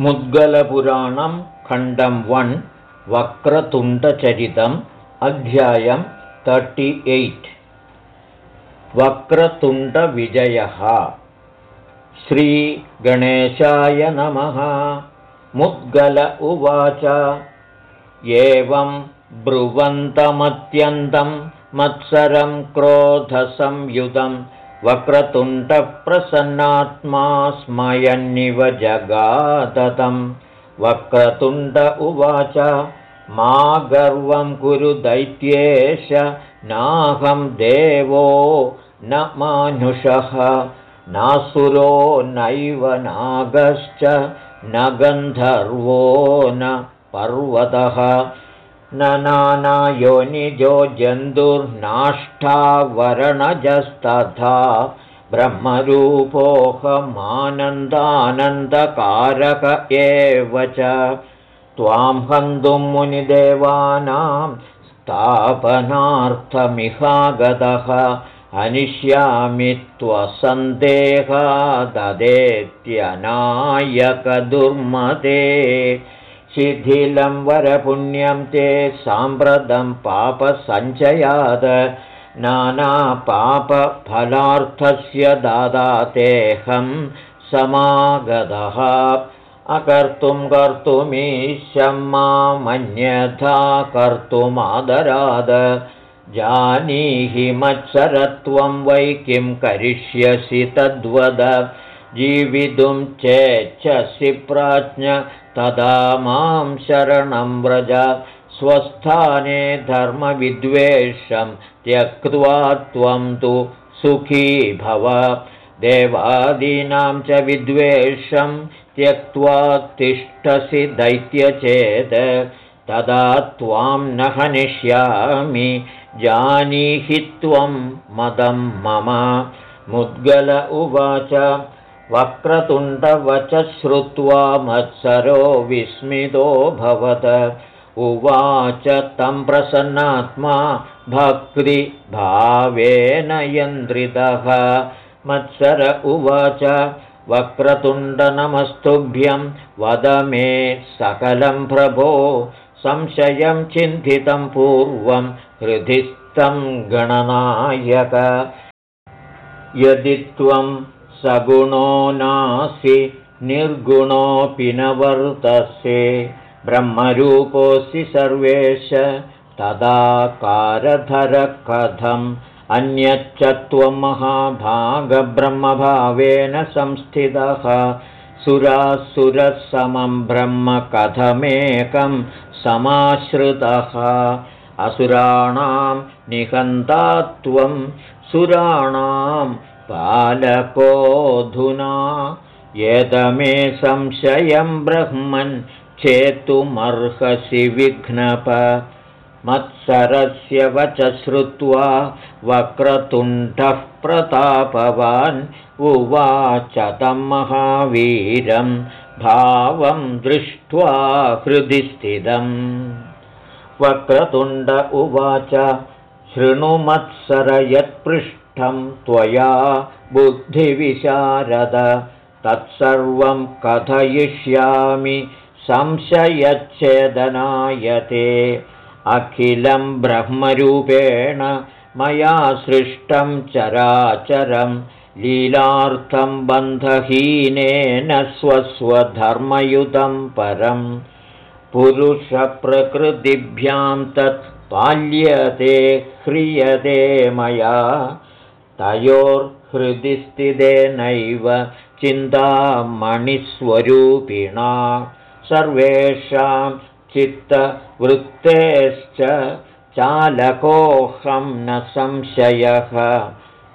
मुद्गलपुराणं खण्डं वन् वक्रतुण्डचरितम् अध्यायं thirty eight वक्रतुण्डविजयः। श्रीगणेशाय नमः। मुद्गल उवाच। एवं ब्रुवन्तमत्यन्तं मत्सरं क्रोधसंयुधम् वक्रतुण्डप्रसन्नात्मा स्मयन्निव जगादतं वक्रतुण्ड उवाच मा गर्वं कुरु दैत्येश नाहं देवो न मानुषः। नासुरो नैव नागश्च न गन्धर्वो न पर्वतः न नानायोनिजो जन्तुर्नाष्टावरणजस्तथा ब्रह्मरूपोऽहमानन्दानन्दकारक एव च। त्वां हन्तुं मुनिदेवानां स्थापनार्थमिहागतः अनिष्यामि त्वसन्देहाददेत्यनायकदुर्मते शिथिलं वरपुण्यं ते साम्प्रतं पापसञ्चयात्। नानापापफलार्थस्य दादा तेऽहं समागतः। अकर्तुं कर्तुमीशं मामन्यथा कर्तुमादराद। जानीहि मत्सरत्वं वै किं करिष्यसि तद्वद जीवितुं चेच्छसि प्राज्ञ तदा मां शरणं व्रज। स्वस्थाने धर्मविद्वेषं त्यक्त्वा त्वं तु सुखी भव। देवादीनां च विद्वेषं त्यक्त्वा तिष्ठसि दैत्यचेत्। तदा त्वां न हनिष्यामि जानीहि त्वं मदं मम। मुद्गल उवाच वक्रतुण्डवच श्रुत्वा मत्सरो भवत। उवाच तं प्रसन्नात्मा भक्तिभावेन यन्द्रितः। मत्सर उवाच वक्रतुण्डनमस्तुभ्यं वद मे सकलं प्रभो। संशयं चिन्तितं पूर्वं हृदिस्थं गणनायक। यदि त्वं सगुणो नासि निर्गुणोऽपि न वर्तसे। ब्रह्मरूपोऽसि सर्वेश तदाकारधरकथम्। अन्यच्च त्वं महाभागब्रह्मभावेन संस्थितः। सुरासुरसमं ब्रह्म कथमेकं समाश्रितः। असुराणां निहन्ता त्वं सुराणां पालकोऽधुना यदमे संशयं ब्रह्मन् चेतुमर्हसि विघ्नप। मत्सरस्य वच श्रुत्वा वक्रतुण्डः प्रतापवान् उवाच तं महावीरं भावं दृष्ट्वा हृदि स्थितम्। वक्रतुण्ड उवाच शृणुमत्सर त्वया बुद्धिविशारद। तत्सर्वं कथयिष्यामि संशयच्छेदनायते। अखिलं ब्रह्मरूपेण मया सृष्टं चराचरं लीलार्थं बन्धहीनेन स्वस्वधर्मयुतं परं पुरुषप्रकृतिभ्यां तत् पाल्यते ह्रियते मया तयोर्हृदि स्थितेनैव चिन्तामणिस्वरूपिणा। सर्वेषां चित्तवृत्तेश्च चालकोऽहं न संशयः।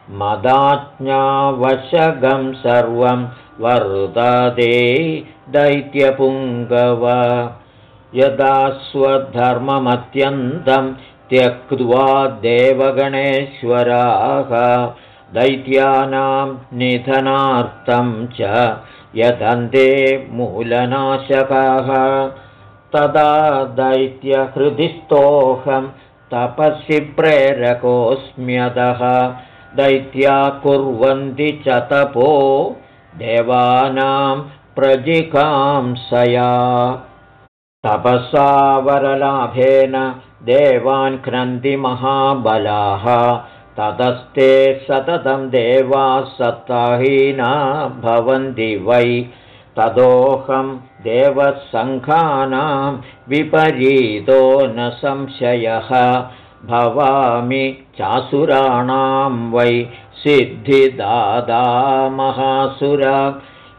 मदाज्ञावशगं सर्वं वर्तते दैत्यपुङ्गव। यदा स्वधर्ममत्यन्तं त्यक्त्वा देवगणेश्वराः दैत्यानां निधनार्थं च यदन्ते मूलनाशकाः। तदा दैत्यहृदिस्थोऽहं तपसि प्रेरकोऽस्म्यतः। दैत्या कुर्वन्ति च तपो देवानां प्रजिकांसया। तपसा वरलाभेन देवान् क्रन्ति महाबलाः। ततस्ते सततं देवाः सत्ताहीना भवन्ति वै। तदोऽहं देवसङ्घानां विपरीतो न संशयः। भवामि चासुराणां वै। सिद्धिदादा महासुर।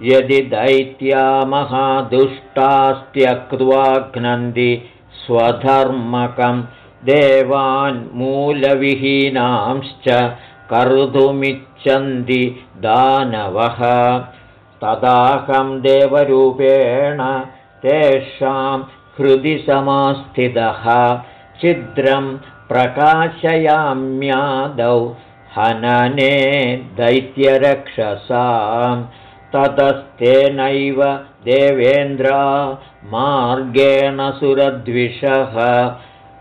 यदि दैत्या महादुष्टास्त्यक्त्वा घ्नन्ति स्वधर्मकं देवान्मूलविहीनांश्च कर्तुमिच्छन्ति दानवः। तदाहं देवरूपेण तेषां हृदि समास्थितः। छिद्रं प्रकाशयाम्यादौ हनने दैत्यरक्षसां ततस्तेनैव देवेन्द्रा मार्गेण सुरद्विषः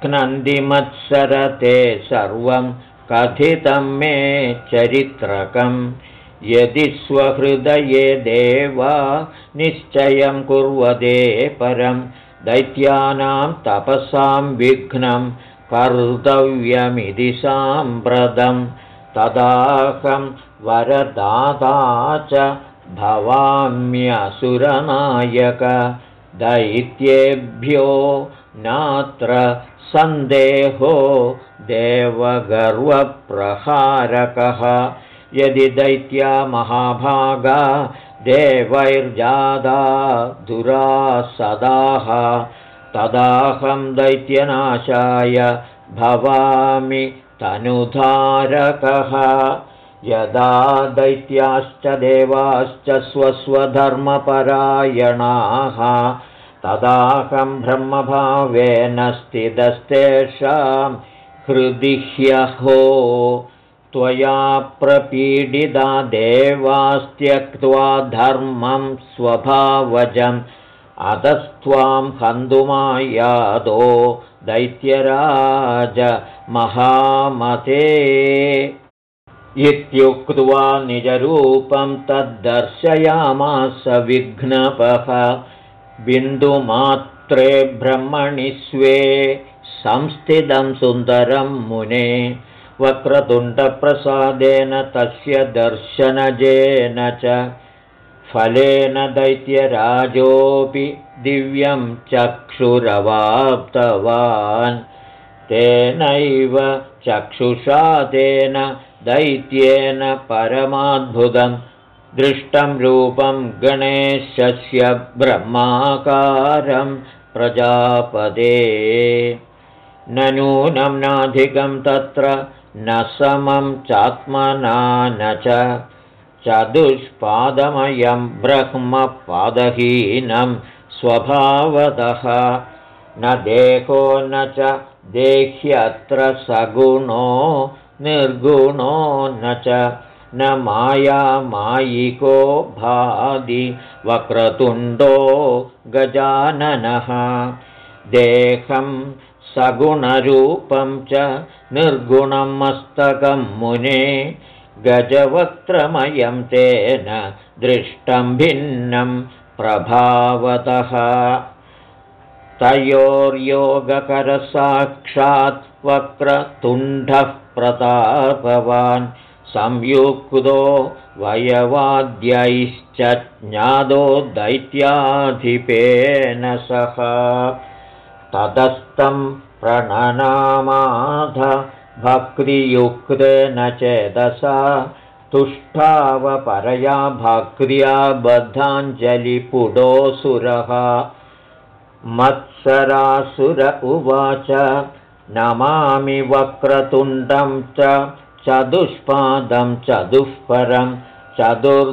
क्नन्दिमत्सरते सर्वं कथितं मे चरित्रकम्। यदि स्वहृदये देवा निश्चयं कुर्वदे परं दैत्यानां तपसां विघ्नं कर्तव्यमिति साम्प्रतं। तदाहं वरदाता च भवाम्यसुरनायक दैत्येभ्यो नात्र सन्देहो देवगर्वप्रहारकः। यदि दैत्या महाभागा देवैर्जादा दुरासदाः तदाहं दैत्यनाशाय भवामि तनुधारकः यदा दैत्याश्च देवाश्च स्वस्वधर्मपरायणाः तदाहं ब्रह्मभावेन स्थितस्तेषां हृदिह्यहो त्वया प्रपीडिता देवास्त्यक्त्वा धर्मं स्वभावजम् अतस्त्वां हन्तुमायादो दैत्यराज महामते इत्युक्त्वा निजरूपं तद्दर्शयामास विघ्नपः। बिन्दुमात्रे ब्रह्मणि स्वे संस्थितं सुन्दरं मुने। वक्रतुण्डप्रसादेन तस्य दर्शनजेन च फलेन दैत्यराजोऽपि दिव्यं चक्षुरवाप्तवान्। तेनैव चक्षुषा तेन दैत्येन परमाद्भुतं दृष्टं रूपं गणेशस्य ब्रह्माकारं प्रजापदे। न नूनं नाधिकं तत्र न समं चात्मना न च चतुष्पादमयं ब्रह्मपादहीनं स्वभावतः। न देहो न च देह्यत्र सगुणो निर्गुणो न च न मायामायिको भादि वक्रतुण्डो गजाननः। देहं सगुणरूपं च निर्गुणं मस्तकं मुने गजवक्त्रमयं तेन दृष्टं भिन्नं प्रभावतः। तयोर्योगकरसाक्षात् वक्रतुण्डः प्रतापवान् संयुक्तो वयवाद्यैश्च ज्ञादो दैत्याधिपेन सह। तदस्तं प्रणनामाध भक्तियुक्तेन चेदसा। तुष्टावपरया भक्र्या बद्धाञ्जलिपुडोऽसुरः मत्सरासुर उवाच नमामि वक्रतुण्डं च चतुष्पादं चतुःपरं चतुर्देहविहीनं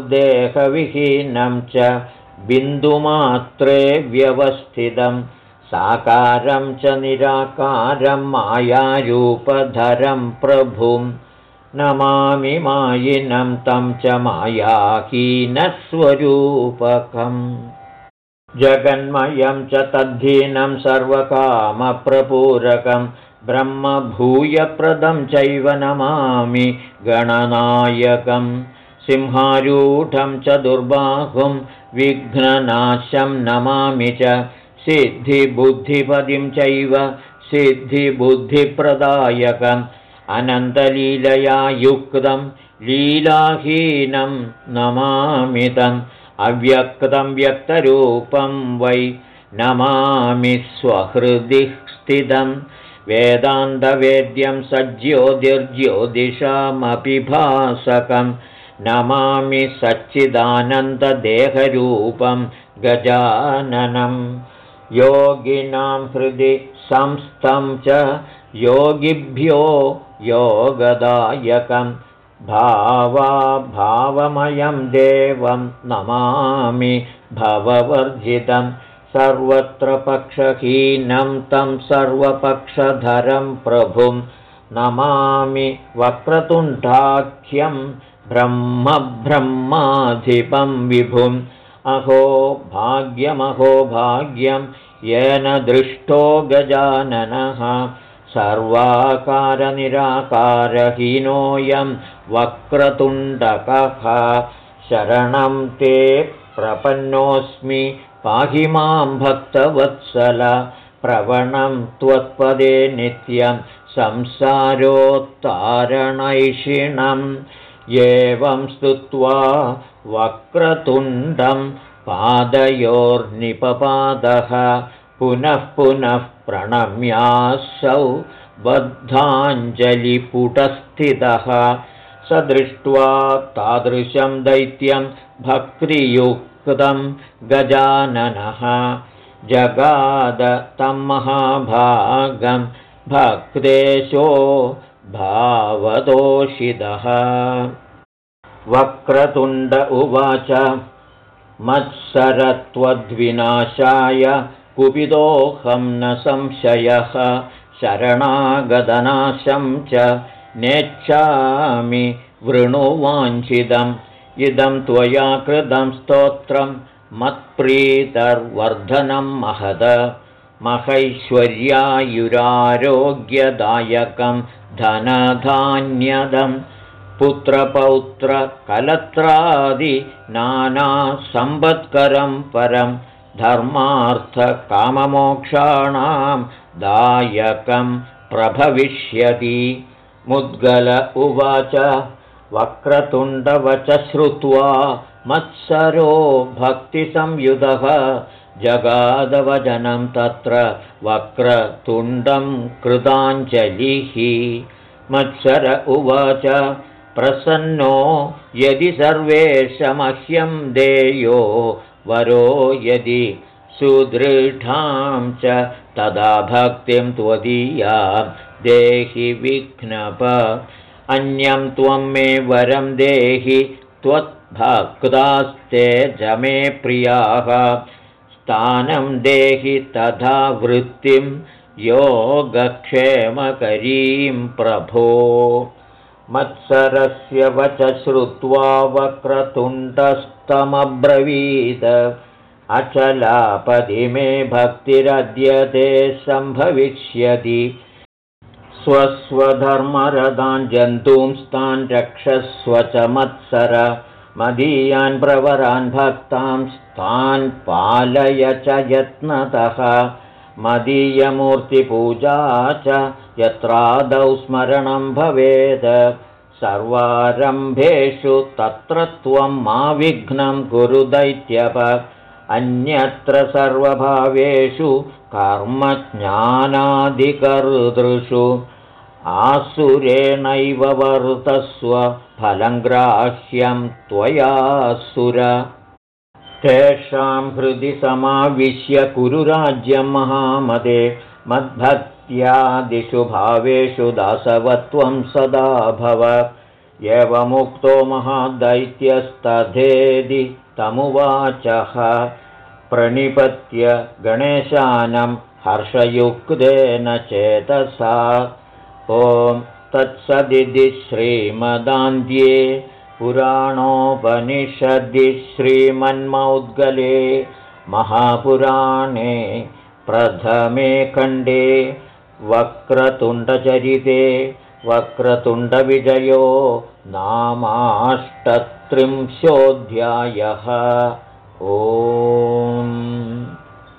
च बिन्दुमात्रे व्यवस्थितम् साकारं च निराकारं मायारूपधरं प्रभुं नमामि मायिनं तं च मायाहीनस्वरूपकम् जगन्मयं च तद्धीनं सर्वकामप्रपूरकं ब्रह्मभूयप्रदं चैव नमामि गणनायकं। सिंहारूढं च दुर्बाहुं विघ्ननाशं नमामि च। सिद्धिबुद्धिपदिं चैव सिद्धिबुद्धिप्रदायकम्। अनन्तलीलया युक्तं लीलाहीनं नमामितम् अव्यक्तं व्यक्तरूपं वै नमामि स्वहृदि स्थितं। वेदान्तवेद्यं सज्ज्योतिर्ज्योतिषामपि भासकं नमामि सच्चिदानन्ददेहरूपं गजाननं। योगिनां हृदि संस्थं च योगिभ्यो योगदायकं भावमयं देवं नमामि भववर्जितं सर्वत्र पक्षहीनं तं सर्वपक्षधरं प्रभुं नमामि वक्रतुण्डाख्यं ब्रह्मब्रह्माधिपं विभुम्। अहो भाग्यमहो भाग्यं येन दृष्टो गजाननः। सर्वाकारनिराकारहीनोऽयं वक्रतुण्डकः। शरणं ते प्रपन्नोऽस्मि। पाहि मां भक्तवत्सल। प्रवणं त्वत्पदे नित्यं। संसारोत्तारणैषिणम्। एवं स्तुत्वा वक्रतुण्डं पादयोर्निपपादः। पुनः पुनः प्रणम्यासौ बद्धाञ्जलिपुटस्थितः स दृष्ट्वा तादृशं दैत्यं भक्तियुक्तं गजाननः। जगाद तं महाभागं भक्तेशो भावदोषितः वक्रतुण्ड उवाच मत्सरत्वद्विनाशाय कुपितोऽहं न संशयः। शरणागदनाशं च नेच्छामि वृणुवाञ्छिदम् इदं त्वया कृतं स्तोत्रं मत्प्रीतर्वर्धनं महद। महैश्वर्यायुरारोग्यदायकं धनधान्यदम् पुत्रपौत्रकलत्रादि नानासम्पत्करं परं धर्मार्थकाममोक्षाणां दायकं प्रभविष्यति मुद्गल उवाच वक्रतुण्डवच श्रुत्वा मत्सरो भक्तिसंयुधः जगादवजनं तत्र वक्रतुण्डं कृताञ्जलिः। मत्सर उवाच प्रसन्नो यदि सर्वेशमह्यं देयो वरो यदि सुदृढां च तदा भक्तिं त्वदीयां देहि विघ्नप। अन्यं त्वं मे वरं देहि त्वद्भक्तास्ते जमे प्रियाः। स्थानं देहि तथा वृत्तिं योगक्षेमकरीं प्रभो। मत्सरस्य वच श्रुत्वा वक्रतुण्डस्तमब्रवीद अचलापदि मे भक्तिरद्यते सम्भविष्यति स्वस्वधर्मरदान् जन्तूंस्तान् रक्षस्व च मत्सर। मदीयान् प्रवरान् भक्तांस्तान् पालय च यत्नतः। मदीयमूर्तिपूजा च यत्रादौ स्मरणं भवेत् सर्वारम्भेषु तत्र त्वं मा विघ्नं कुरु दैत्यप अन्यत्र सर्वभावेषु कर्मज्ञानादिकर्तृषु आसुरेणैव वर्तस्व फलङ्ग्राह्यं त्वयासुर तेषां हृदि समाविश्य कुरुराज्यं महामदे मद्भक्त्यादिषु भावेषु दासवत्वं सदा भव। एवमुक्तो महादैत्यस्तथेदि तमुवाचः। प्रणिपत्य गणेशानं हर्षयुक्तेन चेतसा। ॐ तत्सदिति श्रीमदान्ध्ये पुराणोपनिषदि श्रीमन्मौद्गले महापुराणे प्रथमे खण्डे वक्रतुण्डचरिते वक्रतुण्डविजयो नामाष्टत्रिंशोऽध्यायः षट्त्रिंशोऽध्यायः ओ